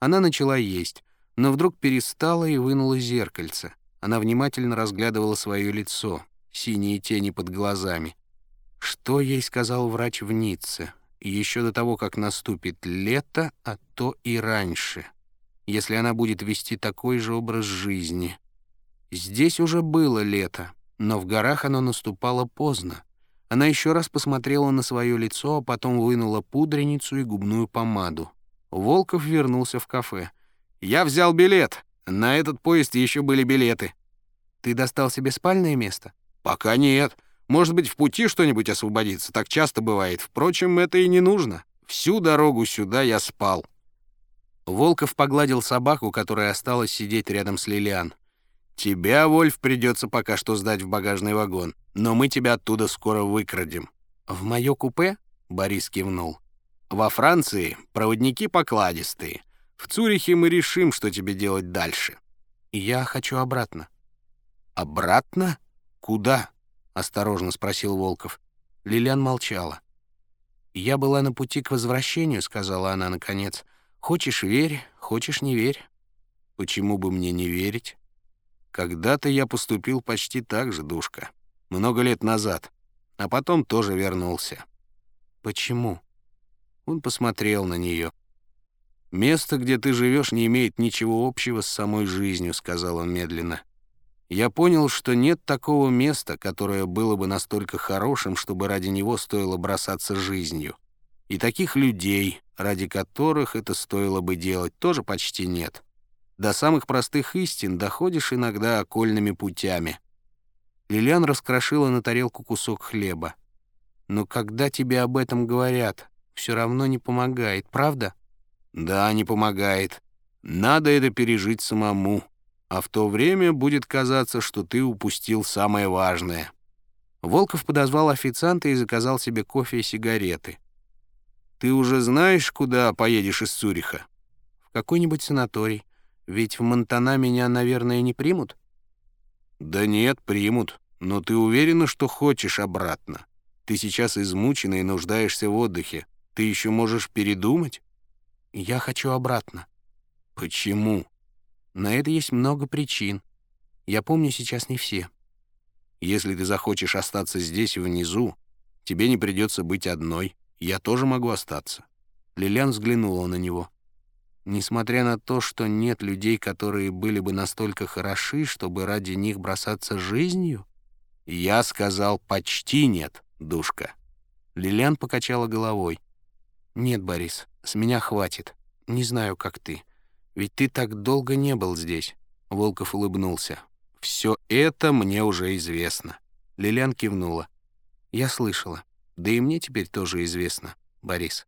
Она начала есть, но вдруг перестала и вынула зеркальце. Она внимательно разглядывала свое лицо, синие тени под глазами. Что ей сказал врач в Ницце? Еще до того, как наступит лето, а то и раньше, если она будет вести такой же образ жизни. Здесь уже было лето, но в горах оно наступало поздно. Она еще раз посмотрела на свое лицо, а потом вынула пудреницу и губную помаду. Волков вернулся в кафе. «Я взял билет. На этот поезд еще были билеты». «Ты достал себе спальное место?» «Пока нет. Может быть, в пути что-нибудь освободится. Так часто бывает. Впрочем, это и не нужно. Всю дорогу сюда я спал». Волков погладил собаку, которая осталась сидеть рядом с Лилиан. «Тебя, Вольф, придется пока что сдать в багажный вагон, но мы тебя оттуда скоро выкрадем». «В мое купе?» — Борис кивнул. «Во Франции проводники покладистые. В Цюрихе мы решим, что тебе делать дальше». «Я хочу обратно». «Обратно? Куда?» — осторожно спросил Волков. Лилиан молчала. «Я была на пути к возвращению», — сказала она наконец. «Хочешь — верь, хочешь — не верь». «Почему бы мне не верить?» «Когда-то я поступил почти так же, душка. Много лет назад. А потом тоже вернулся». «Почему?» Он посмотрел на нее. «Место, где ты живешь, не имеет ничего общего с самой жизнью», — сказал он медленно. Я понял, что нет такого места, которое было бы настолько хорошим, чтобы ради него стоило бросаться жизнью. И таких людей, ради которых это стоило бы делать, тоже почти нет. До самых простых истин доходишь иногда окольными путями. Лилиан раскрошила на тарелку кусок хлеба. Но когда тебе об этом говорят, все равно не помогает, правда? Да, не помогает. Надо это пережить самому а в то время будет казаться, что ты упустил самое важное». Волков подозвал официанта и заказал себе кофе и сигареты. «Ты уже знаешь, куда поедешь из Цюриха?» «В какой-нибудь санаторий. Ведь в Монтана меня, наверное, не примут?» «Да нет, примут. Но ты уверена, что хочешь обратно? Ты сейчас измучена и нуждаешься в отдыхе. Ты еще можешь передумать?» «Я хочу обратно». «Почему?» На это есть много причин. Я помню сейчас не все. Если ты захочешь остаться здесь, внизу, тебе не придется быть одной. Я тоже могу остаться». Лилиан взглянула на него. Несмотря на то, что нет людей, которые были бы настолько хороши, чтобы ради них бросаться жизнью, я сказал «почти нет, душка». Лилиан покачала головой. «Нет, Борис, с меня хватит. Не знаю, как ты. Ведь ты так долго не был здесь». Волков улыбнулся. «Все это мне уже известно». Лилиан кивнула. «Я слышала. Да и мне теперь тоже известно, Борис».